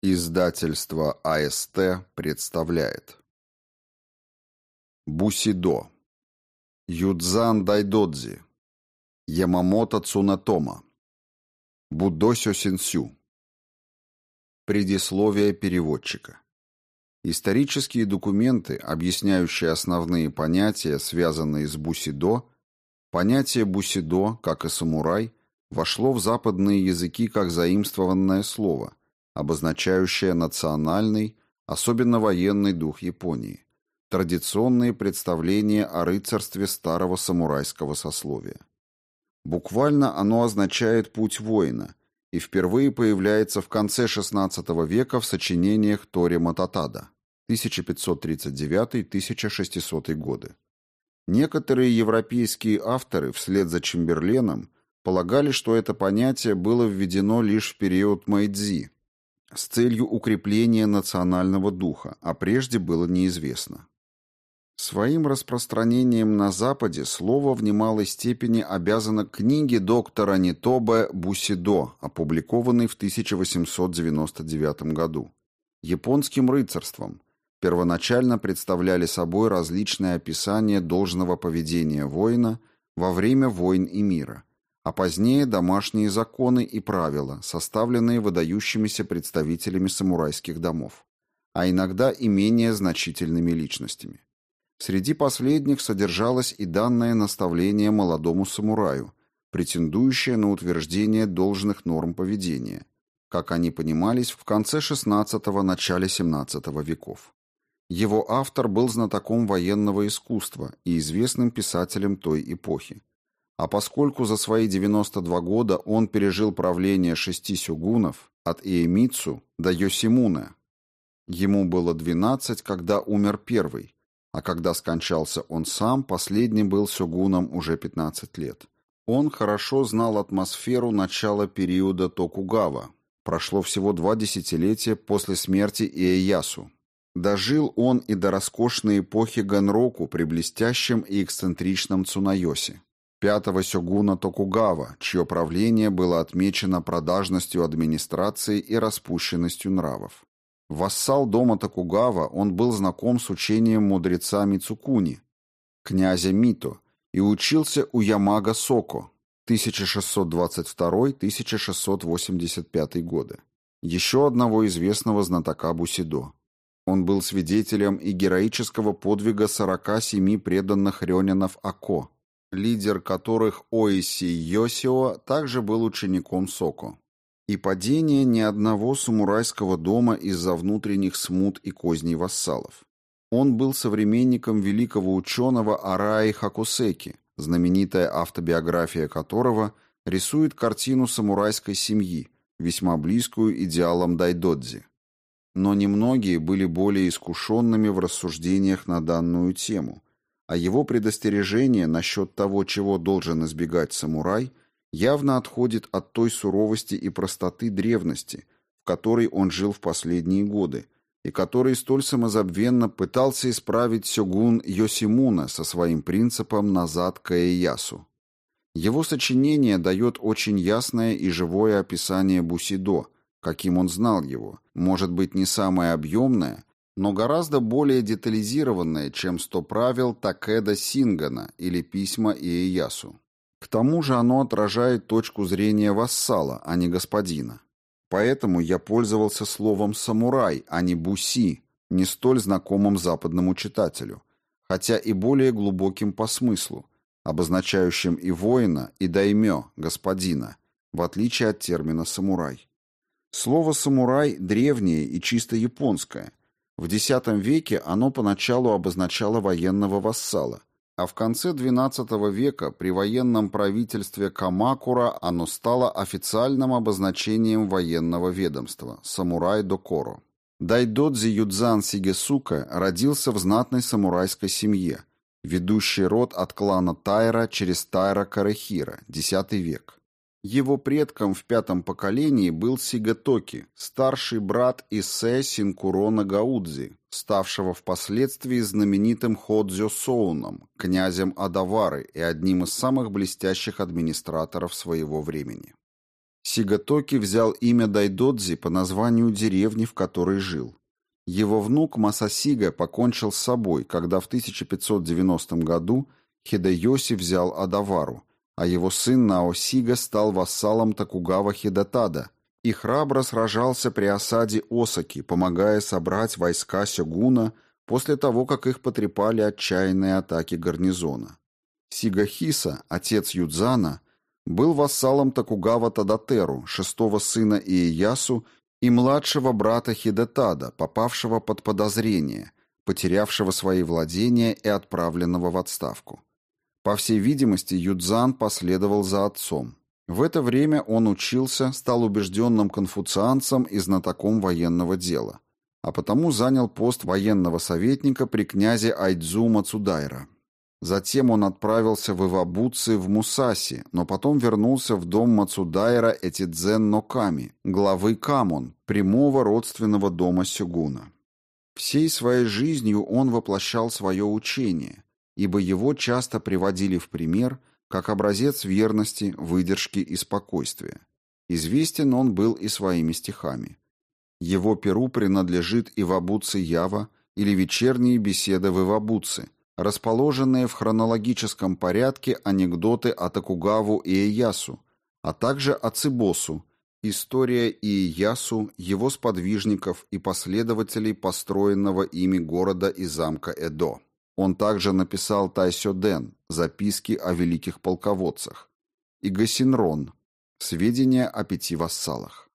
Издательство АСТ представляет. Бусидо. Юдзан Дайдодзи. Ямамото Цунатома. Будосё Синсю Предисловие переводчика. Исторические документы, объясняющие основные понятия, связанные с бусидо, понятие бусидо, как и самурай, вошло в западные языки как заимствованное слово – обозначающее национальный, особенно военный дух Японии, традиционные представления о рыцарстве старого самурайского сословия. Буквально оно означает «путь воина» и впервые появляется в конце XVI века в сочинениях Тори Мататада 1539-1600 годы. Некоторые европейские авторы вслед за Чемберленом полагали, что это понятие было введено лишь в период Мэйдзи, с целью укрепления национального духа, а прежде было неизвестно. Своим распространением на Западе слово в немалой степени обязано книге доктора Нитобе Бусидо, опубликованной в 1899 году. Японским рыцарством первоначально представляли собой различные описания должного поведения воина во время войн и мира, а позднее домашние законы и правила, составленные выдающимися представителями самурайских домов, а иногда и менее значительными личностями. Среди последних содержалось и данное наставление молодому самураю, претендующее на утверждение должных норм поведения, как они понимались в конце XVI – начале XVII веков. Его автор был знатоком военного искусства и известным писателем той эпохи, а поскольку за свои 92 года он пережил правление шести сёгунов от Иемицу до Йосимуне, ему было 12, когда умер первый, а когда скончался он сам, последний был сёгуном уже 15 лет. Он хорошо знал атмосферу начала периода Токугава. Прошло всего два десятилетия после смерти Иэясу. Дожил он и до роскошной эпохи Ганроку при блестящем и эксцентричном Цунайосе пятого сёгуна Токугава, чье правление было отмечено продажностью администрации и распущенностью нравов. Вассал дома Токугава, он был знаком с учением мудреца Мицукуни, князя Мито, и учился у Ямага Соко 1622-1685 годы, еще одного известного знатока Бусидо. Он был свидетелем и героического подвига 47 преданных рёнинов Ако, лидер которых Оиси Йосио также был учеником Соко. И падение ни одного самурайского дома из-за внутренних смут и козней вассалов. Он был современником великого ученого Араи Хакусеки, знаменитая автобиография которого рисует картину самурайской семьи, весьма близкую идеалам дайдодзи. Но немногие были более искушенными в рассуждениях на данную тему – а его предостережение насчет того, чего должен избегать самурай, явно отходит от той суровости и простоты древности, в которой он жил в последние годы, и который столь самозабвенно пытался исправить сёгун Йосимуна со своим принципом «назад к Эйясу». Его сочинение дает очень ясное и живое описание Бусидо, каким он знал его, может быть не самое объемное, но гораздо более детализированное, чем «Сто правил» Такеда Сингана или письма Иеясу. К тому же оно отражает точку зрения вассала, а не господина. Поэтому я пользовался словом «самурай», а не «буси», не столь знакомым западному читателю, хотя и более глубоким по смыслу, обозначающим и воина, и даймё, господина, в отличие от термина «самурай». Слово «самурай» древнее и чисто японское, в X веке оно поначалу обозначало военного вассала, а в конце XII века при военном правительстве Камакура оно стало официальным обозначением военного ведомства – самурай-докоро. Дайдодзи Юдзан Сигесука родился в знатной самурайской семье, ведущий род от клана Тайра через Тайра Карахира, X век. Его предком в пятом поколении был Сигатоки, старший брат Иссе Синкурона Гаудзи, ставшего впоследствии знаменитым Ходзё Соуном, князем Адавары и одним из самых блестящих администраторов своего времени. Сигатоки взял имя Дайдодзи по названию деревни, в которой жил. Его внук Масасига покончил с собой, когда в 1590 году Хидеоси взял Адавару, а его сын Наосига стал вассалом Токугава Хидатада и храбро сражался при осаде Осаки, помогая собрать войска Сёгуна после того, как их потрепали отчаянные атаки гарнизона. Сигахиса, отец Юдзана, был вассалом Токугава Тадатеру, шестого сына Иеясу и младшего брата Хидетада, попавшего под подозрение, потерявшего свои владения и отправленного в отставку. По всей видимости, Юдзан последовал за отцом. В это время он учился, стал убежденным конфуцианцем и знатоком военного дела, а потому занял пост военного советника при князе Айдзу Мацудайра. Затем он отправился в Ивабуци в Мусаси, но потом вернулся в дом Мацудайра Этидзен Ноками, главы Камон, прямого родственного дома Сюгуна. Всей своей жизнью он воплощал свое учение, ибо его часто приводили в пример как образец верности, выдержки и спокойствия. Известен он был и своими стихами. Его перу принадлежит Ивабуци Ява или вечерние беседы в Ивабуце – расположенные в хронологическом порядке анекдоты о Токугаву и Иясу, а также о Цибосу, история Иясу, его сподвижников и последователей построенного ими города и замка Эдо. Он также написал Тайсёден, записки о великих полководцах, и Гасинрон, сведения о пяти вассалах.